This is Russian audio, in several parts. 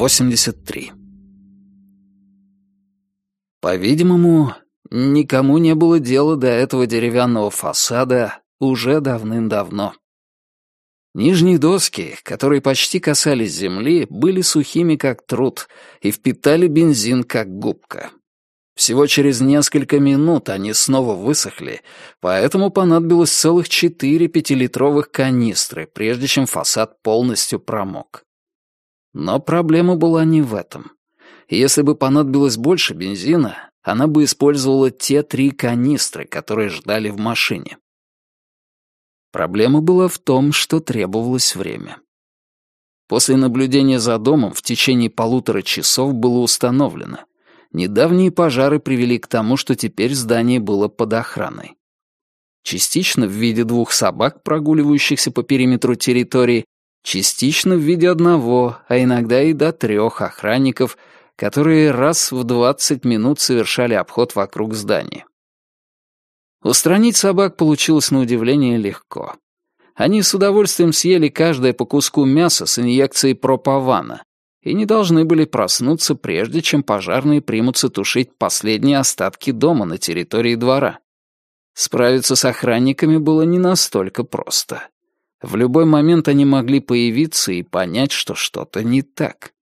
83. По-видимому, никому не было дела до этого деревянного фасада уже давным-давно. Нижние доски, которые почти касались земли, были сухими как труд и впитали бензин как губка. Всего через несколько минут они снова высохли, поэтому понадобилось целых четыре пятилитровых канистры, прежде чем фасад полностью промок. Но проблема была не в этом. Если бы понадобилось больше бензина, она бы использовала те три канистры, которые ждали в машине. Проблема была в том, что требовалось время. После наблюдения за домом в течение полутора часов было установлено. Недавние пожары привели к тому, что теперь здание было под охраной. Частично в виде двух собак, прогуливающихся по периметру территории, частично в виде одного, а иногда и до трех охранников, которые раз в 20 минут совершали обход вокруг здания. Устранить собак получилось на удивление легко. Они с удовольствием съели каждое по куску мяса с инъекцией пропавана и не должны были проснуться, прежде чем пожарные примутся тушить последние остатки дома на территории двора. Справиться с охранниками было не настолько просто. В любой момент они могли появиться и понять, что что-то не так.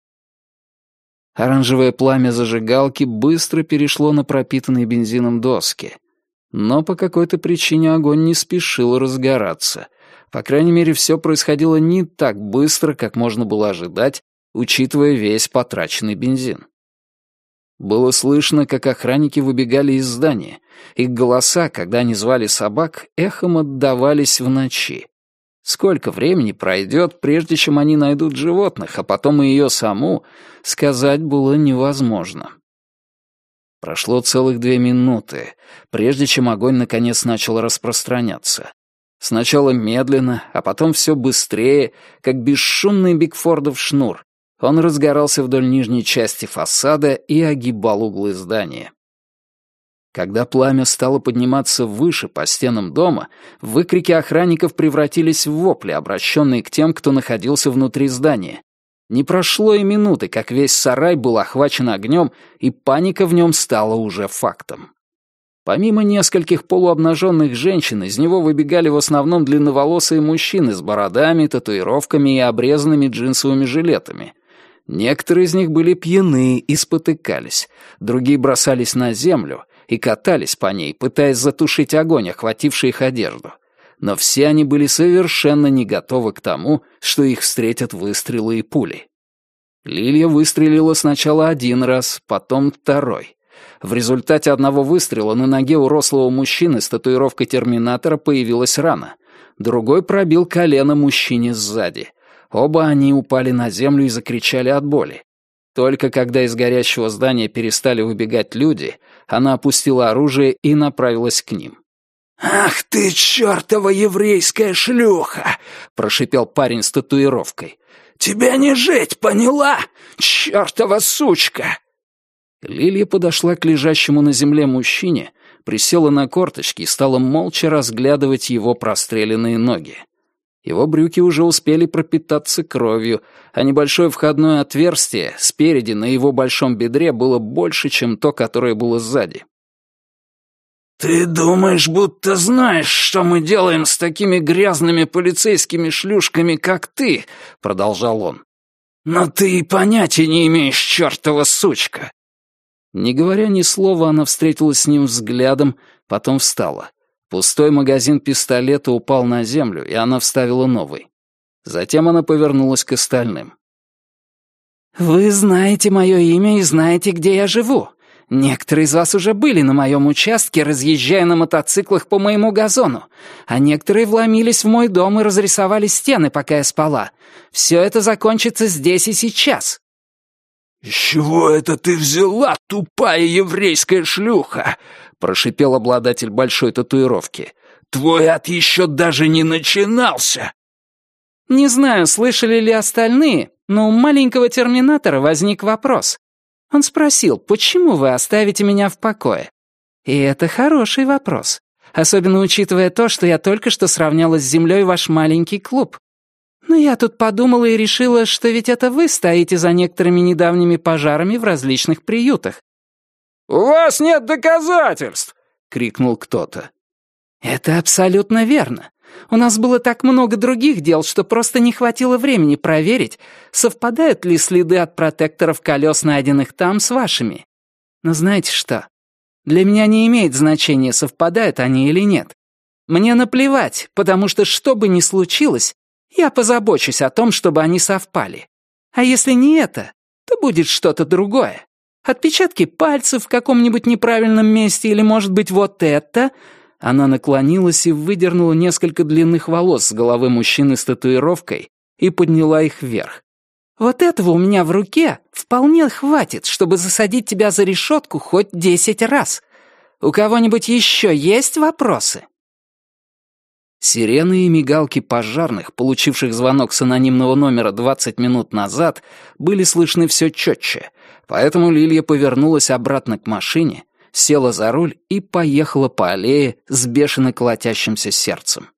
Оранжевое пламя зажигалки быстро перешло на пропитанные бензином доски — но по какой-то причине огонь не спешил разгораться. По крайней мере, все происходило не так быстро, как можно было ожидать, учитывая весь потраченный бензин. Было слышно, как охранники выбегали из здания. Их голоса, когда они звали собак, эхом отдавались в ночи. Сколько времени пройдет, прежде чем они найдут животных, а потом и ее саму, сказать было невозможно. Прошло целых две минуты, прежде чем огонь наконец начал распространяться. Сначала медленно, а потом все быстрее, как бесшумный Бигфордов шнур. Он разгорался вдоль нижней части фасада и огибал углы здания. Когда пламя стало подниматься выше по стенам дома, выкрики охранников превратились в вопли, обращенные к тем, кто находился внутри здания. Не прошло и минуты, как весь сарай был охвачен огнем, и паника в нем стала уже фактом. Помимо нескольких полуобнаженных женщин, из него выбегали в основном длинноволосые мужчины с бородами, татуировками и обрезанными джинсовыми жилетами. Некоторые из них были пьяны и спотыкались, другие бросались на землю и катались по ней, пытаясь затушить огонь, охвативший их одежду но все они были совершенно не готовы к тому, что их встретят выстрелы и пули. Лилия выстрелила сначала один раз, потом второй. В результате одного выстрела на ноге у рослого мужчины с татуировкой терминатора появилась рана. Другой пробил колено мужчине сзади. Оба они упали на землю и закричали от боли. Только когда из горящего здания перестали выбегать люди, она опустила оружие и направилась к ним. «Ах ты, чертова еврейская шлюха!» — прошипел парень с татуировкой. «Тебя не жить, поняла? Чертова сучка!» Лилия подошла к лежащему на земле мужчине, присела на корточки и стала молча разглядывать его простреленные ноги. Его брюки уже успели пропитаться кровью, а небольшое входное отверстие спереди на его большом бедре было больше, чем то, которое было сзади. «Ты думаешь, будто знаешь, что мы делаем с такими грязными полицейскими шлюшками, как ты?» — продолжал он. «Но ты и понятия не имеешь, чертова сучка!» Не говоря ни слова, она встретилась с ним взглядом, потом встала. Пустой магазин пистолета упал на землю, и она вставила новый. Затем она повернулась к остальным. «Вы знаете мое имя и знаете, где я живу. Некоторые из вас уже были на моем участке, разъезжая на мотоциклах по моему газону, а некоторые вломились в мой дом и разрисовали стены, пока я спала. Все это закончится здесь и сейчас». «С чего это ты взяла, тупая еврейская шлюха?» — прошипел обладатель большой татуировки. «Твой ад еще даже не начинался!» «Не знаю, слышали ли остальные, но у маленького терминатора возник вопрос. Он спросил, почему вы оставите меня в покое? И это хороший вопрос, особенно учитывая то, что я только что сравняла с землей ваш маленький клуб. Но я тут подумала и решила, что ведь это вы стоите за некоторыми недавними пожарами в различных приютах». «У вас нет доказательств!» — крикнул кто-то. «Это абсолютно верно. У нас было так много других дел, что просто не хватило времени проверить, совпадают ли следы от протекторов колес, найденных там, с вашими. Но знаете что? Для меня не имеет значения, совпадают они или нет. Мне наплевать, потому что что бы ни случилось, я позабочусь о том, чтобы они совпали. А если не это, то будет что-то другое. Отпечатки пальцев в каком-нибудь неправильном месте или, может быть, вот это — она наклонилась и выдернула несколько длинных волос с головы мужчины с татуировкой и подняла их вверх. «Вот этого у меня в руке вполне хватит, чтобы засадить тебя за решетку хоть десять раз. У кого-нибудь еще есть вопросы?» Сирены и мигалки пожарных, получивших звонок с анонимного номера 20 минут назад, были слышны все четче, поэтому Лилия повернулась обратно к машине села за руль и поехала по аллее с бешено колотящимся сердцем.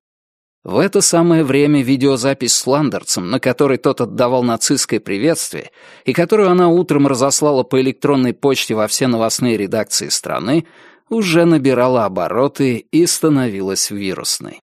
В это самое время видеозапись с Ландерцем, на которой тот отдавал нацистское приветствие, и которую она утром разослала по электронной почте во все новостные редакции страны, уже набирала обороты и становилась вирусной.